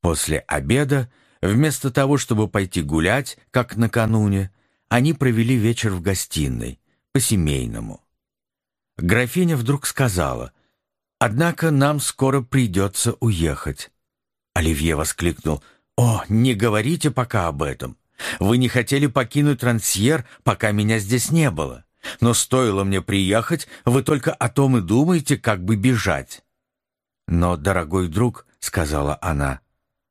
После обеда, вместо того, чтобы пойти гулять, как накануне, они провели вечер в гостиной, по-семейному. Графиня вдруг сказала, «Однако нам скоро придется уехать». Оливье воскликнул, «О, не говорите пока об этом. Вы не хотели покинуть Рансьер, пока меня здесь не было. Но стоило мне приехать, вы только о том и думаете, как бы бежать». «Но, дорогой друг», — сказала она,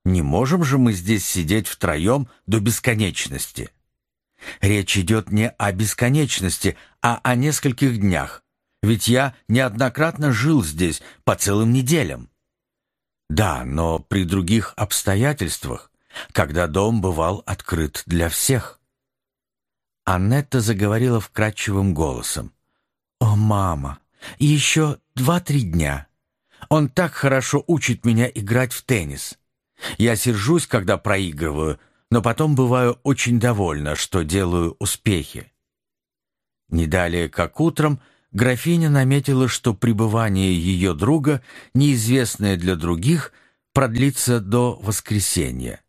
«не можем же мы здесь сидеть втроем до бесконечности». «Речь идет не о бесконечности, а о нескольких днях. Ведь я неоднократно жил здесь по целым неделям». «Да, но при других обстоятельствах, когда дом бывал открыт для всех». Аннетта заговорила вкрадчивым голосом. «О, мама, еще два-три дня. Он так хорошо учит меня играть в теннис. Я сержусь, когда проигрываю, но потом бываю очень довольна, что делаю успехи». Не далее, как утром, графиня наметила, что пребывание ее друга, неизвестное для других, продлится до воскресенья.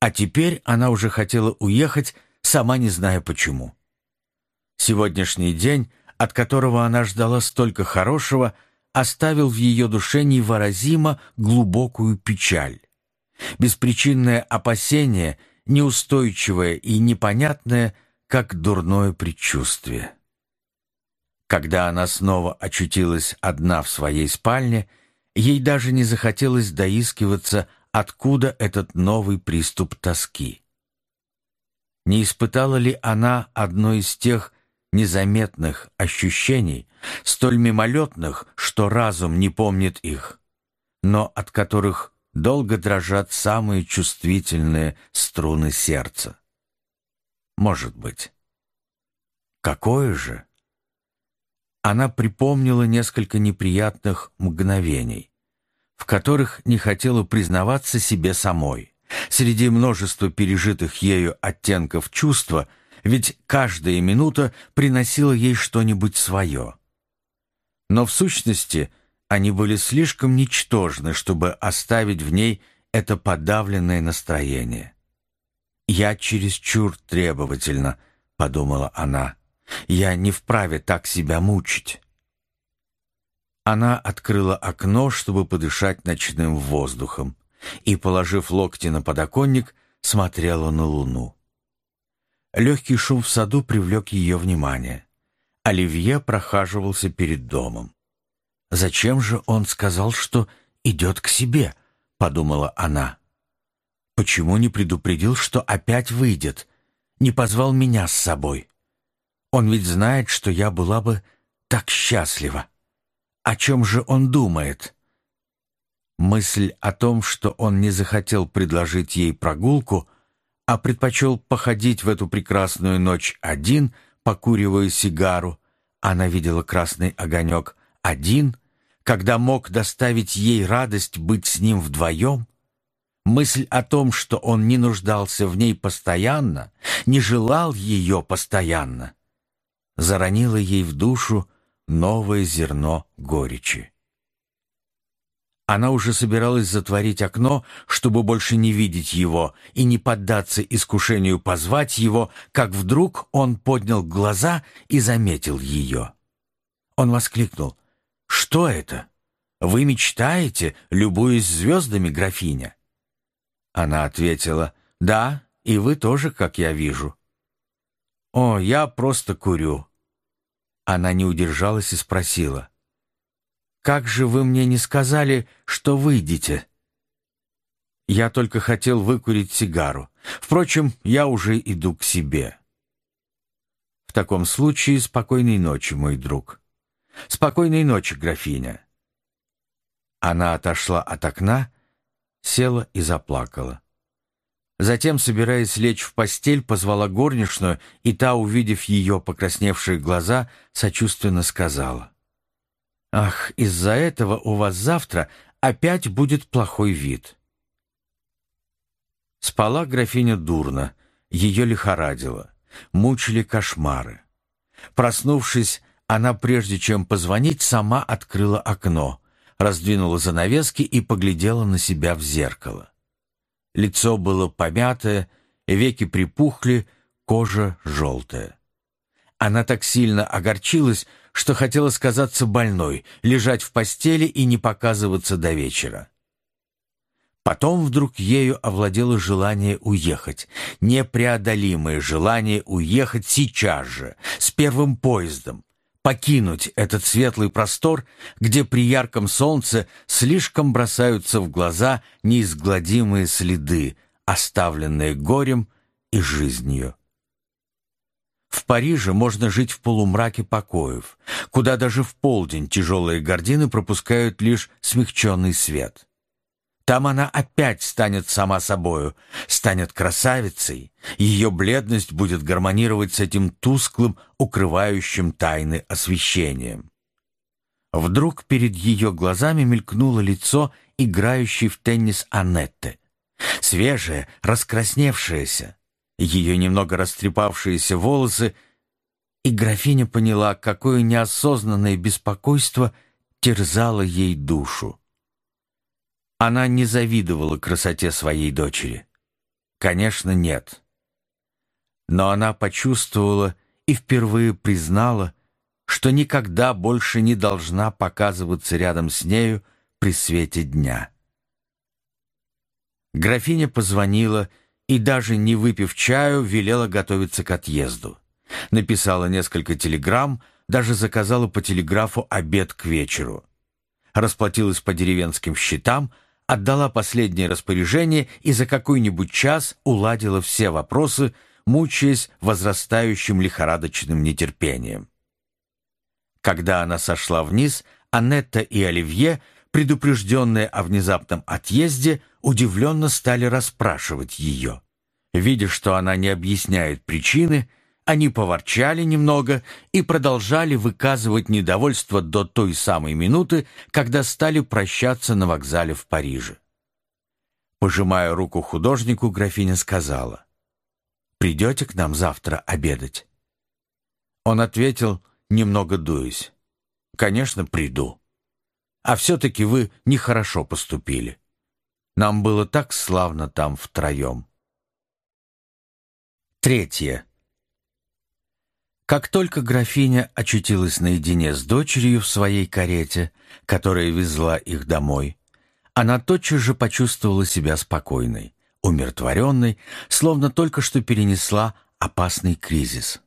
А теперь она уже хотела уехать, сама не зная почему. Сегодняшний день, от которого она ждала столько хорошего, оставил в ее душе невыразимо глубокую печаль. Беспричинное опасение, неустойчивое и непонятное, как дурное предчувствие. Когда она снова очутилась одна в своей спальне, ей даже не захотелось доискиваться, откуда этот новый приступ тоски. Не испытала ли она одно из тех незаметных ощущений, столь мимолетных, что разум не помнит их, но от которых долго дрожат самые чувствительные струны сердца? Может быть. Какое же? Она припомнила несколько неприятных мгновений, в которых не хотела признаваться себе самой. Среди множества пережитых ею оттенков чувства, ведь каждая минута приносила ей что-нибудь свое. Но в сущности они были слишком ничтожны, чтобы оставить в ней это подавленное настроение. «Я чересчур требовательна», — подумала она. «Я не вправе так себя мучить». Она открыла окно, чтобы подышать ночным воздухом и, положив локти на подоконник, смотрела на луну. Легкий шум в саду привлек ее внимание. Оливье прохаживался перед домом. «Зачем же он сказал, что идет к себе?» — подумала она. «Почему не предупредил, что опять выйдет? Не позвал меня с собой? Он ведь знает, что я была бы так счастлива. О чем же он думает?» Мысль о том, что он не захотел предложить ей прогулку, а предпочел походить в эту прекрасную ночь один, покуривая сигару, она видела красный огонек один, когда мог доставить ей радость быть с ним вдвоем, мысль о том, что он не нуждался в ней постоянно, не желал ее постоянно, заронила ей в душу новое зерно горечи. Она уже собиралась затворить окно, чтобы больше не видеть его и не поддаться искушению позвать его, как вдруг он поднял глаза и заметил ее. Он воскликнул. «Что это? Вы мечтаете, любуясь звездами, графиня?» Она ответила. «Да, и вы тоже, как я вижу». «О, я просто курю». Она не удержалась и спросила. Как же вы мне не сказали, что выйдете?» «Я только хотел выкурить сигару. Впрочем, я уже иду к себе». «В таком случае спокойной ночи, мой друг». «Спокойной ночи, графиня». Она отошла от окна, села и заплакала. Затем, собираясь лечь в постель, позвала горничную, и та, увидев ее покрасневшие глаза, сочувственно сказала — Ах, из-за этого у вас завтра опять будет плохой вид. Спала графиня дурно, ее лихорадило, мучили кошмары. Проснувшись, она, прежде чем позвонить, сама открыла окно, раздвинула занавески и поглядела на себя в зеркало. Лицо было помятое, веки припухли, кожа желтая. Она так сильно огорчилась, что хотела сказаться больной, лежать в постели и не показываться до вечера. Потом вдруг ею овладело желание уехать, непреодолимое желание уехать сейчас же, с первым поездом, покинуть этот светлый простор, где при ярком солнце слишком бросаются в глаза неизгладимые следы, оставленные горем и жизнью. В Париже можно жить в полумраке покоев, куда даже в полдень тяжелые гардины пропускают лишь смягченный свет. Там она опять станет сама собою, станет красавицей, ее бледность будет гармонировать с этим тусклым, укрывающим тайны освещением. Вдруг перед ее глазами мелькнуло лицо, играющей в теннис Анетты. Свежее, раскрасневшееся, ее немного растрепавшиеся волосы, и графиня поняла, какое неосознанное беспокойство терзало ей душу. Она не завидовала красоте своей дочери. Конечно, нет. Но она почувствовала и впервые признала, что никогда больше не должна показываться рядом с нею при свете дня. Графиня позвонила и, даже не выпив чаю, велела готовиться к отъезду. Написала несколько телеграмм, даже заказала по телеграфу обед к вечеру. Расплатилась по деревенским счетам, отдала последнее распоряжение и за какой-нибудь час уладила все вопросы, мучаясь возрастающим лихорадочным нетерпением. Когда она сошла вниз, Анетта и Оливье, предупрежденные о внезапном отъезде, удивленно стали расспрашивать ее. Видя, что она не объясняет причины, они поворчали немного и продолжали выказывать недовольство до той самой минуты, когда стали прощаться на вокзале в Париже. Пожимая руку художнику, графиня сказала, «Придете к нам завтра обедать?» Он ответил, немного дуясь, «Конечно, приду. А все-таки вы нехорошо поступили. Нам было так славно там втроем». Третье. Как только графиня очутилась наедине с дочерью в своей карете, которая везла их домой, она тотчас же почувствовала себя спокойной, умиротворенной, словно только что перенесла опасный кризис.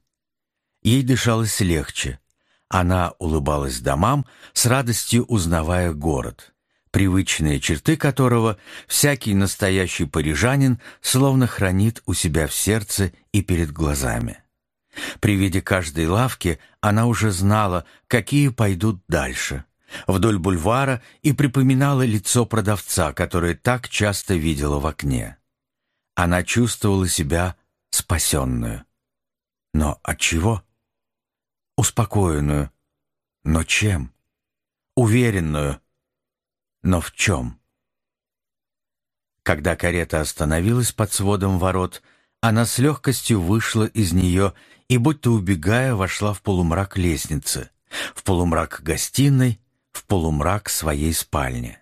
Ей дышалось легче. Она улыбалась домам, с радостью узнавая город, привычные черты которого всякий настоящий парижанин словно хранит у себя в сердце и перед глазами. При виде каждой лавки она уже знала, какие пойдут дальше. Вдоль бульвара и припоминала лицо продавца, которое так часто видела в окне. Она чувствовала себя спасенную. Но от чего? Успокоенную. Но чем? Уверенную. Но в чем? Когда карета остановилась под сводом ворот, она с легкостью вышла из нее и, будто убегая, вошла в полумрак лестницы, в полумрак гостиной, в полумрак своей спальни.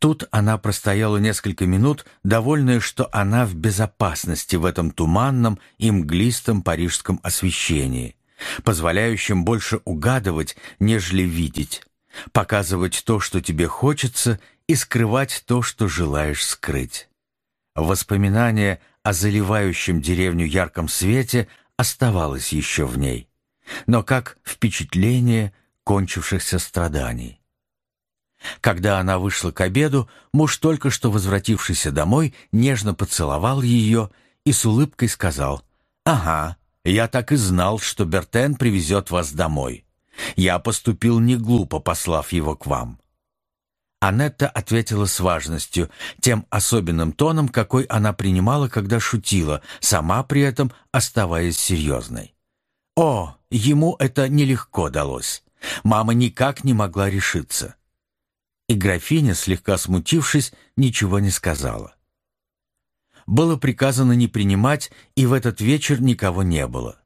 Тут она простояла несколько минут, довольная, что она в безопасности в этом туманном и мглистом парижском освещении, позволяющем больше угадывать, нежели видеть, показывать то, что тебе хочется, и скрывать то, что желаешь скрыть. Воспоминания о заливающем деревню ярком свете оставалось еще в ней, но как впечатление кончившихся страданий. Когда она вышла к обеду, муж, только что возвратившийся домой, нежно поцеловал ее и с улыбкой сказал, «Ага, я так и знал, что Бертен привезет вас домой. Я поступил не глупо, послав его к вам». Анетта ответила с важностью, тем особенным тоном, какой она принимала, когда шутила, сама при этом оставаясь серьезной. О, ему это нелегко далось. Мама никак не могла решиться. И графиня, слегка смутившись, ничего не сказала. Было приказано не принимать, и в этот вечер никого не было.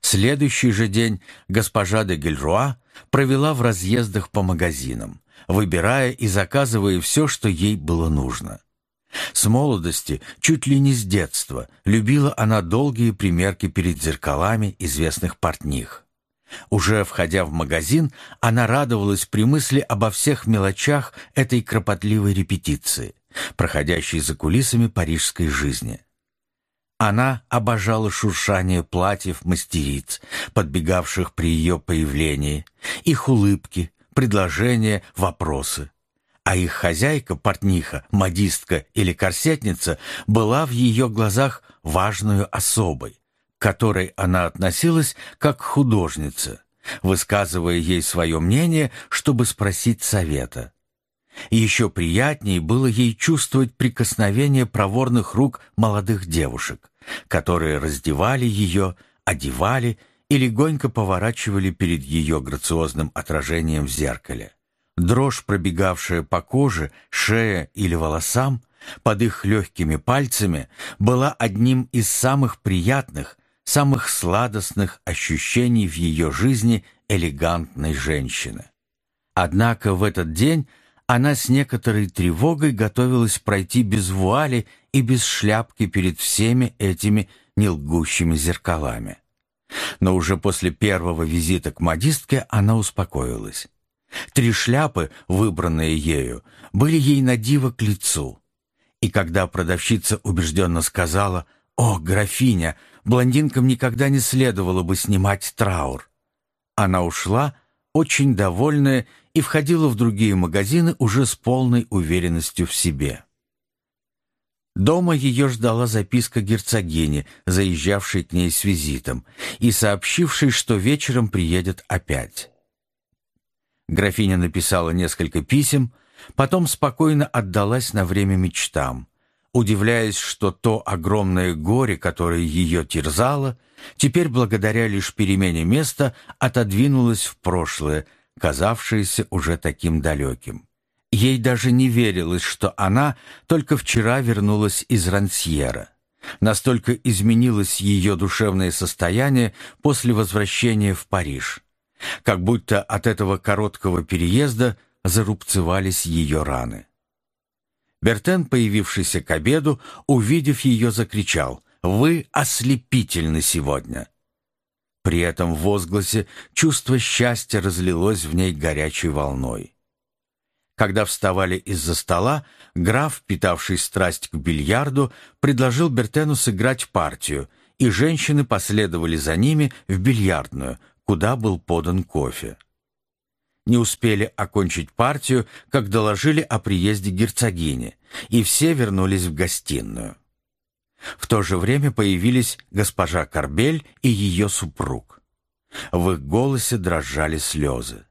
Следующий же день госпожа де Гельруа провела в разъездах по магазинам, выбирая и заказывая все, что ей было нужно. С молодости, чуть ли не с детства, любила она долгие примерки перед зеркалами известных портних. Уже входя в магазин, она радовалась при мысли обо всех мелочах этой кропотливой репетиции, проходящей за кулисами парижской жизни. Она обожала шуршание платьев мастериц, подбегавших при ее появлении, их улыбки, предложения, вопросы. А их хозяйка, портниха, модистка или корсетница была в ее глазах важную особой, к которой она относилась как художница, высказывая ей свое мнение, чтобы спросить совета. Еще приятнее было ей чувствовать прикосновение проворных рук молодых девушек, которые раздевали ее, одевали и легонько поворачивали перед ее грациозным отражением в зеркале. Дрожь, пробегавшая по коже, шее или волосам, под их легкими пальцами, была одним из самых приятных, самых сладостных ощущений в ее жизни элегантной женщины. Однако в этот день она с некоторой тревогой готовилась пройти без вуали и без шляпки перед всеми этими нелгущими зеркалами. Но уже после первого визита к модистке она успокоилась. Три шляпы, выбранные ею, были ей на диво к лицу. И когда продавщица убежденно сказала «О, графиня, блондинкам никогда не следовало бы снимать траур», она ушла, очень довольная, и входила в другие магазины уже с полной уверенностью в себе. Дома ее ждала записка герцогини, заезжавшей к ней с визитом, и сообщившей, что вечером приедет опять. Графиня написала несколько писем, потом спокойно отдалась на время мечтам, удивляясь, что то огромное горе, которое ее терзало, теперь благодаря лишь перемене места отодвинулось в прошлое, казавшееся уже таким далеким. Ей даже не верилось, что она только вчера вернулась из Рансьера. Настолько изменилось ее душевное состояние после возвращения в Париж. Как будто от этого короткого переезда зарубцевались ее раны. Бертен, появившийся к обеду, увидев ее, закричал «Вы ослепительны сегодня!» При этом возгласе чувство счастья разлилось в ней горячей волной. Когда вставали из-за стола, граф, питавший страсть к бильярду, предложил Бертену сыграть партию, и женщины последовали за ними в бильярдную, куда был подан кофе. Не успели окончить партию, как доложили о приезде герцогини, и все вернулись в гостиную. В то же время появились госпожа Корбель и ее супруг. В их голосе дрожали слезы.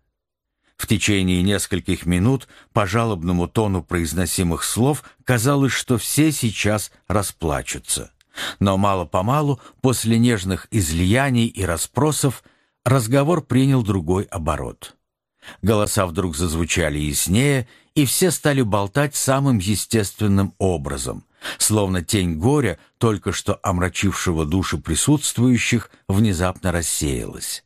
В течение нескольких минут по жалобному тону произносимых слов казалось, что все сейчас расплачутся. Но мало-помалу, после нежных излияний и расспросов, разговор принял другой оборот. Голоса вдруг зазвучали яснее, и все стали болтать самым естественным образом, словно тень горя, только что омрачившего души присутствующих, внезапно рассеялась.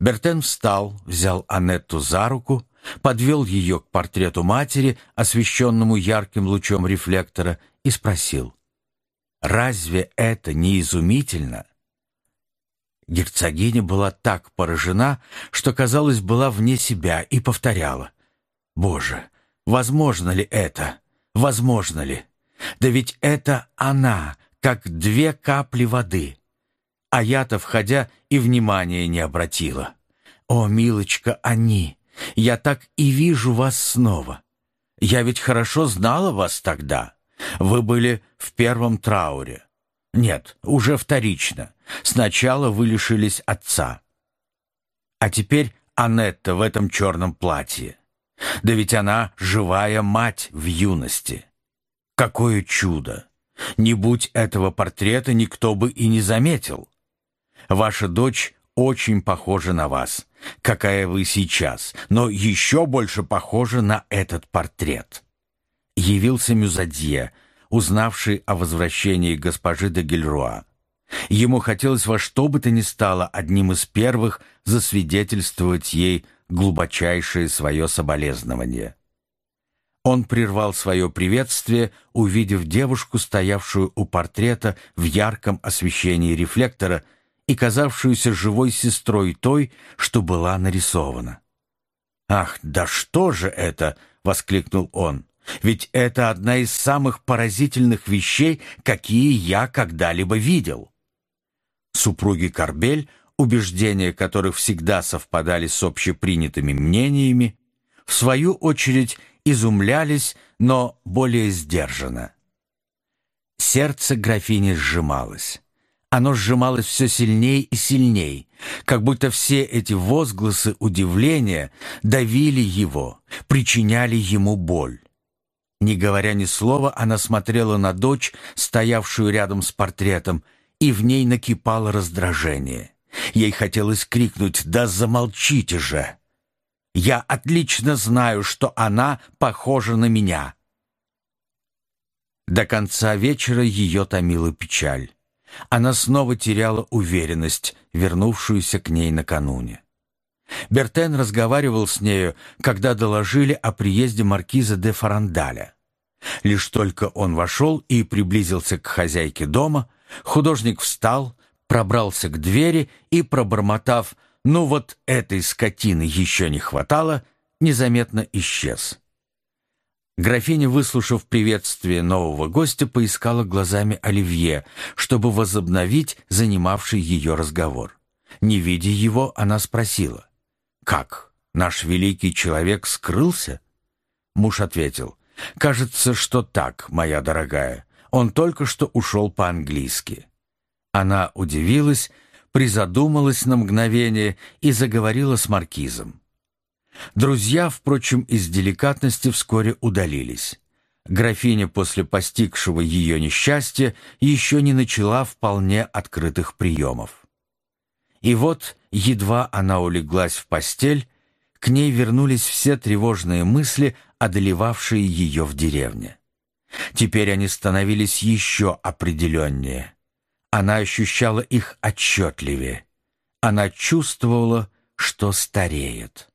Бертен встал, взял Анетту за руку, подвел ее к портрету матери, освещенному ярким лучом рефлектора, и спросил, «Разве это не изумительно?» Герцогиня была так поражена, что, казалось, была вне себя и повторяла, «Боже, возможно ли это? Возможно ли? Да ведь это она, как две капли воды а я-то, входя, и внимания не обратила. О, милочка, они! Я так и вижу вас снова. Я ведь хорошо знала вас тогда. Вы были в первом трауре. Нет, уже вторично. Сначала вы лишились отца. А теперь Анетта в этом черном платье. Да ведь она живая мать в юности. Какое чудо! Не будь этого портрета, никто бы и не заметил. Ваша дочь очень похожа на вас, какая вы сейчас, но еще больше похожа на этот портрет. Явился Мюзадье, узнавший о возвращении госпожи де Гильруа. Ему хотелось во что бы то ни стало одним из первых засвидетельствовать ей глубочайшее свое соболезнование. Он прервал свое приветствие, увидев девушку, стоявшую у портрета в ярком освещении рефлектора и казавшуюся живой сестрой той, что была нарисована. «Ах, да что же это!» — воскликнул он. «Ведь это одна из самых поразительных вещей, какие я когда-либо видел». Супруги Корбель, убеждения которых всегда совпадали с общепринятыми мнениями, в свою очередь изумлялись, но более сдержанно. Сердце графини сжималось. Оно сжималось все сильней и сильней, как будто все эти возгласы удивления давили его, причиняли ему боль. Не говоря ни слова, она смотрела на дочь, стоявшую рядом с портретом, и в ней накипало раздражение. Ей хотелось крикнуть «Да замолчите же!» Я отлично знаю, что она похожа на меня. До конца вечера ее томила печаль. Она снова теряла уверенность, вернувшуюся к ней накануне. Бертен разговаривал с нею, когда доложили о приезде маркиза де Фарандаля. Лишь только он вошел и приблизился к хозяйке дома, художник встал, пробрался к двери и, пробормотав ну вот этой скотины еще не хватало, незаметно исчез. Графиня, выслушав приветствие нового гостя, поискала глазами Оливье, чтобы возобновить занимавший ее разговор. Не видя его, она спросила, «Как, наш великий человек скрылся?» Муж ответил, «Кажется, что так, моя дорогая. Он только что ушел по-английски». Она удивилась, призадумалась на мгновение и заговорила с маркизом. Друзья, впрочем, из деликатности вскоре удалились. Графиня после постигшего ее несчастья еще не начала вполне открытых приемов. И вот, едва она улеглась в постель, к ней вернулись все тревожные мысли, одолевавшие ее в деревне. Теперь они становились еще определеннее. Она ощущала их отчетливее. Она чувствовала, что стареет.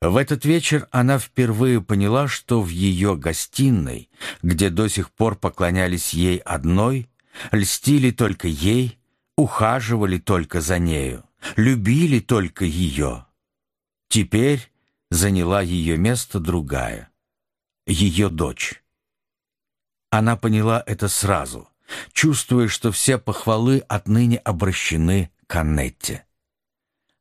В этот вечер она впервые поняла, что в ее гостиной, где до сих пор поклонялись ей одной, льстили только ей, ухаживали только за нею, любили только ее. Теперь заняла ее место другая, ее дочь. Она поняла это сразу, чувствуя, что все похвалы отныне обращены к Аннетте.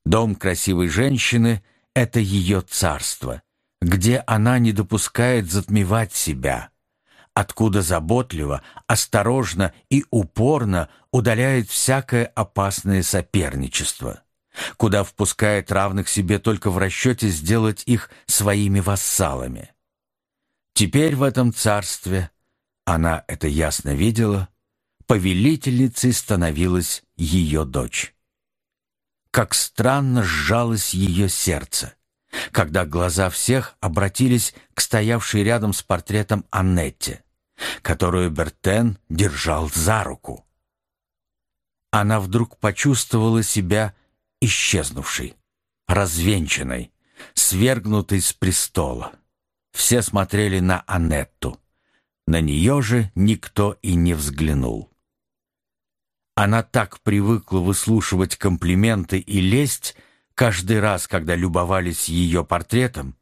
Дом красивой женщины — это ее царство, где она не допускает затмевать себя, откуда заботливо, осторожно и упорно удаляет всякое опасное соперничество, куда впускает равных себе только в расчете сделать их своими вассалами. Теперь в этом царстве, она это ясно видела, повелительницей становилась ее дочь. Как странно сжалось ее сердце, когда глаза всех обратились к стоявшей рядом с портретом Аннетте, которую Бертен держал за руку. Она вдруг почувствовала себя исчезнувшей, развенчанной, свергнутой с престола. Все смотрели на Аннетту. На нее же никто и не взглянул. Она так привыкла выслушивать комплименты и лесть каждый раз, когда любовались ее портретом,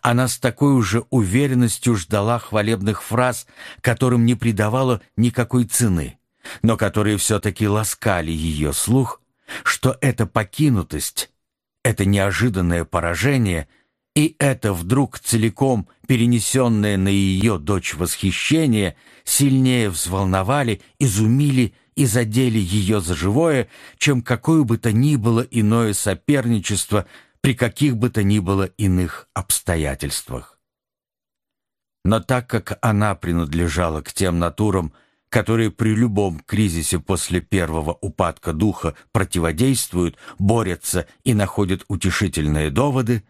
она с такой уже уверенностью ждала хвалебных фраз, которым не придавала никакой цены, но которые все-таки ласкали ее слух, что эта покинутость, это неожиданное поражение и это вдруг целиком перенесенное на ее дочь восхищение сильнее взволновали, изумили и задели ее за живое, чем какое бы то ни было иное соперничество при каких бы то ни было иных обстоятельствах. Но так как она принадлежала к тем натурам, которые при любом кризисе после первого упадка духа противодействуют, борются и находят утешительные доводы,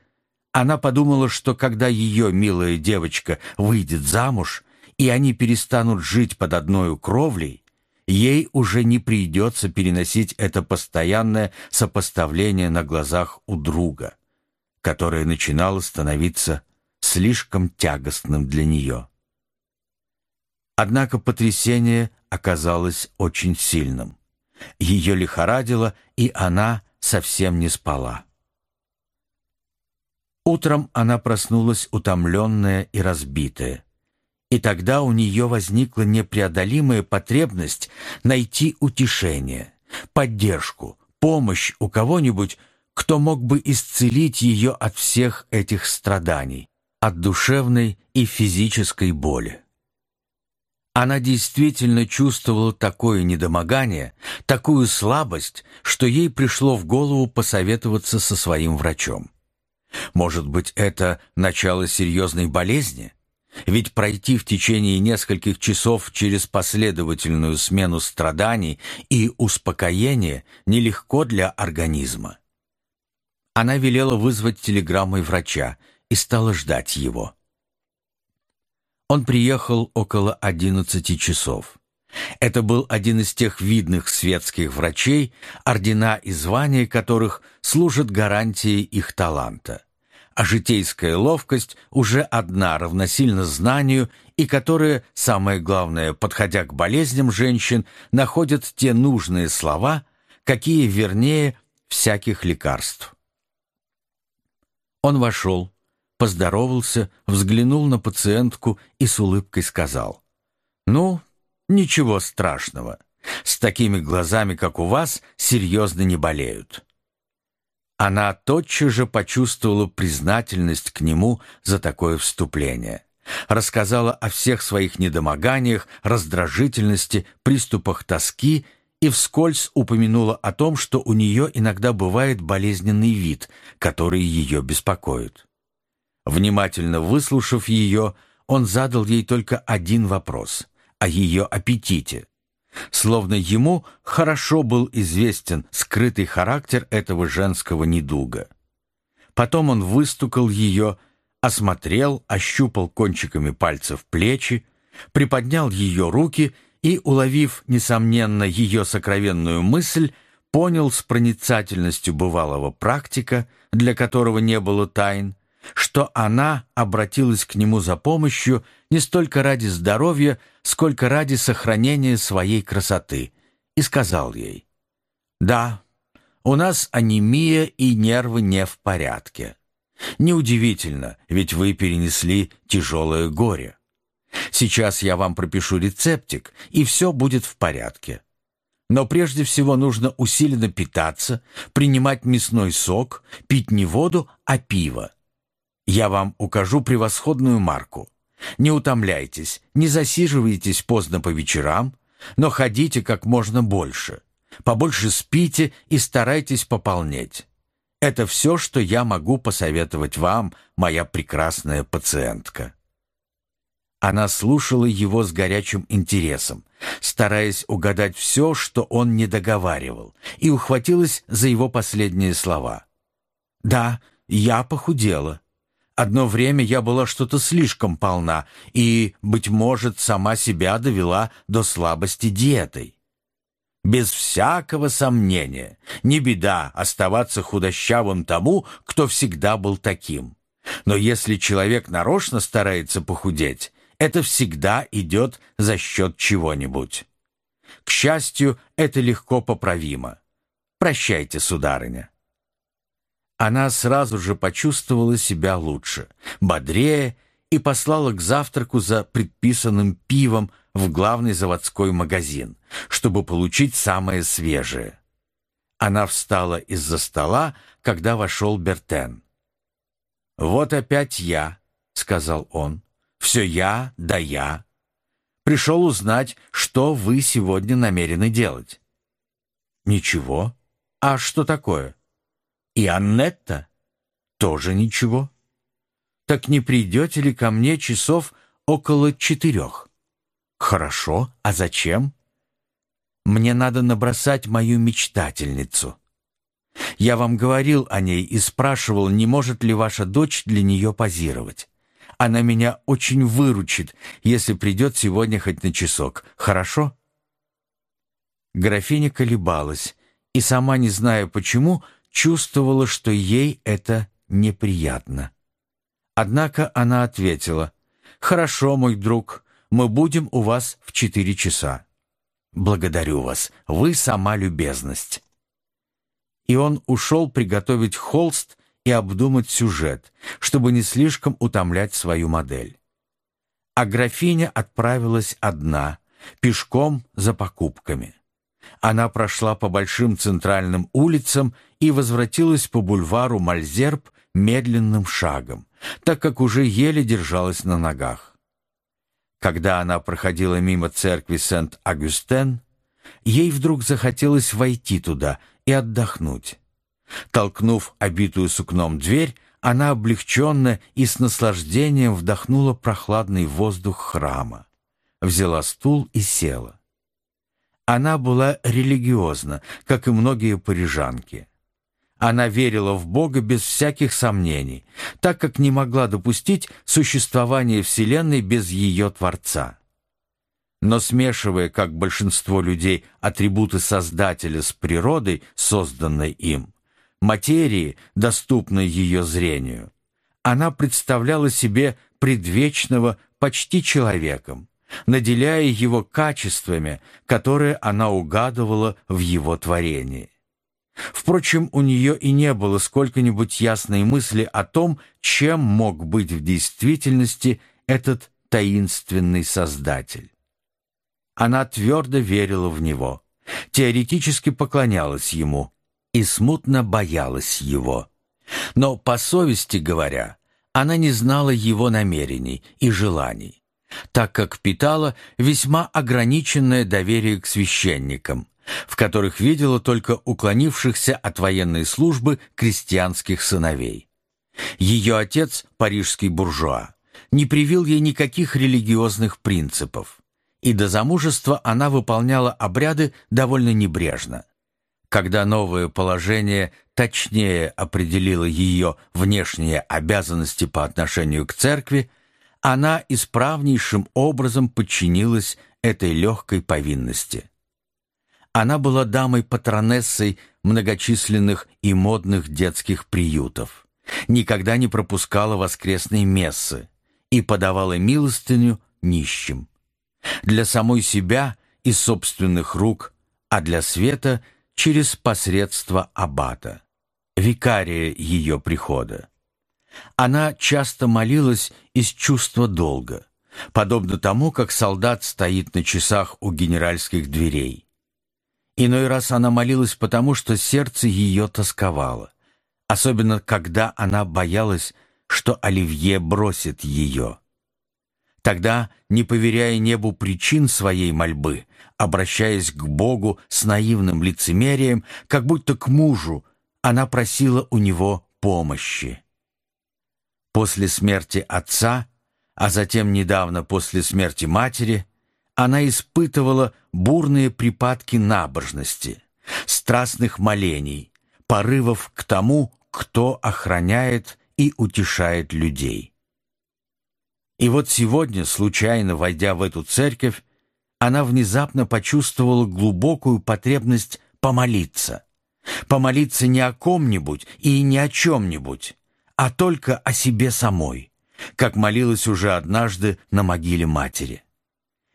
она подумала, что когда ее милая девочка выйдет замуж, и они перестанут жить под одной кровлей, ей уже не придется переносить это постоянное сопоставление на глазах у друга, которое начинало становиться слишком тягостным для нее. Однако потрясение оказалось очень сильным. Ее лихорадило, и она совсем не спала. Утром она проснулась утомленная и разбитая. И тогда у нее возникла непреодолимая потребность найти утешение, поддержку, помощь у кого-нибудь, кто мог бы исцелить ее от всех этих страданий, от душевной и физической боли. Она действительно чувствовала такое недомогание, такую слабость, что ей пришло в голову посоветоваться со своим врачом. Может быть, это начало серьезной болезни? Ведь пройти в течение нескольких часов через последовательную смену страданий и успокоения нелегко для организма. Она велела вызвать телеграммой врача и стала ждать его. Он приехал около одиннадцати часов. Это был один из тех видных светских врачей, ордена и звания которых служат гарантией их таланта. А житейская ловкость уже одна равносильно знанию, и которая, самое главное, подходя к болезням женщин, находят те нужные слова, какие вернее всяких лекарств. Он вошел, поздоровался, взглянул на пациентку и с улыбкой сказал. «Ну, ничего страшного. С такими глазами, как у вас, серьезно не болеют». Она тотчас же почувствовала признательность к нему за такое вступление. Рассказала о всех своих недомоганиях, раздражительности, приступах тоски и вскользь упомянула о том, что у нее иногда бывает болезненный вид, который ее беспокоит. Внимательно выслушав ее, он задал ей только один вопрос о ее аппетите. Словно ему хорошо был известен скрытый характер этого женского недуга. Потом он выстукал ее, осмотрел, ощупал кончиками пальцев плечи, приподнял ее руки и, уловив, несомненно, ее сокровенную мысль, понял с проницательностью бывалого практика, для которого не было тайн, что она обратилась к нему за помощью не столько ради здоровья, сколько ради сохранения своей красоты, и сказал ей, «Да, у нас анемия и нервы не в порядке. Неудивительно, ведь вы перенесли тяжелое горе. Сейчас я вам пропишу рецептик, и все будет в порядке. Но прежде всего нужно усиленно питаться, принимать мясной сок, пить не воду, а пиво. Я вам укажу превосходную марку. Не утомляйтесь, не засиживайтесь поздно по вечерам, но ходите как можно больше. Побольше спите и старайтесь пополнеть. Это все, что я могу посоветовать вам, моя прекрасная пациентка». Она слушала его с горячим интересом, стараясь угадать все, что он не договаривал, и ухватилась за его последние слова. «Да, я похудела. Одно время я была что-то слишком полна и, быть может, сама себя довела до слабости диетой. Без всякого сомнения, не беда оставаться худощавым тому, кто всегда был таким. Но если человек нарочно старается похудеть, это всегда идет за счет чего-нибудь. К счастью, это легко поправимо. Прощайте, сударыня. Она сразу же почувствовала себя лучше, бодрее и послала к завтраку за предписанным пивом в главный заводской магазин, чтобы получить самое свежее. Она встала из-за стола, когда вошел Бертен. «Вот опять я», — сказал он. «Все я, да я. Пришел узнать, что вы сегодня намерены делать». «Ничего. А что такое?» И Аннетта? Тоже ничего. Так не придете ли ко мне часов около четырех? Хорошо, а зачем? Мне надо набросать мою мечтательницу. Я вам говорил о ней и спрашивал, не может ли ваша дочь для нее позировать. Она меня очень выручит, если придет сегодня хоть на часок. Хорошо?» Графиня колебалась и, сама не зная почему, чувствовала, что ей это неприятно. Однако она ответила, «Хорошо, мой друг, мы будем у вас в четыре часа». «Благодарю вас, вы сама любезность». И он ушел приготовить холст и обдумать сюжет, чтобы не слишком утомлять свою модель. А графиня отправилась одна, пешком за покупками. Она прошла по большим центральным улицам и возвратилась по бульвару Мальзерб медленным шагом, так как уже еле держалась на ногах. Когда она проходила мимо церкви Сент-Агюстен, ей вдруг захотелось войти туда и отдохнуть. Толкнув обитую сукном дверь, она облегченно и с наслаждением вдохнула прохладный воздух храма, взяла стул и села. Она была религиозна, как и многие парижанки. Она верила в Бога без всяких сомнений, так как не могла допустить существование Вселенной без ее Творца. Но смешивая, как большинство людей, атрибуты Создателя с природой, созданной им, материи, доступной ее зрению, она представляла себе предвечного почти человеком, наделяя его качествами, которые она угадывала в его творении. Впрочем, у нее и не было сколько-нибудь ясной мысли о том, чем мог быть в действительности этот таинственный Создатель. Она твердо верила в Него, теоретически поклонялась Ему и смутно боялась Его. Но, по совести говоря, она не знала Его намерений и желаний, так как питала весьма ограниченное доверие к священникам, в которых видела только уклонившихся от военной службы крестьянских сыновей. Ее отец, парижский буржуа, не привил ей никаких религиозных принципов, и до замужества она выполняла обряды довольно небрежно. Когда новое положение точнее определило ее внешние обязанности по отношению к церкви, она исправнейшим образом подчинилась этой легкой повинности. Она была дамой-патронессой многочисленных и модных детских приютов, никогда не пропускала воскресной мессы и подавала милостыню нищим. Для самой себя из собственных рук, а для света через посредство аббата, викария ее прихода. Она часто молилась из чувства долга, подобно тому, как солдат стоит на часах у генеральских дверей. Иной раз она молилась потому, что сердце ее тосковало, особенно когда она боялась, что Оливье бросит ее. Тогда, не поверяя небу причин своей мольбы, обращаясь к Богу с наивным лицемерием, как будто к мужу, она просила у него помощи. После смерти отца, а затем недавно после смерти матери, она испытывала бурные припадки набожности, страстных молений, порывов к тому, кто охраняет и утешает людей. И вот сегодня, случайно войдя в эту церковь, она внезапно почувствовала глубокую потребность помолиться. Помолиться не о ком-нибудь и не о чем-нибудь, а только о себе самой, как молилась уже однажды на могиле матери.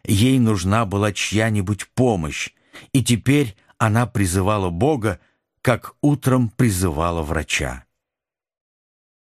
Ей нужна была чья-нибудь помощь, и теперь она призывала Бога, как утром призывала врача.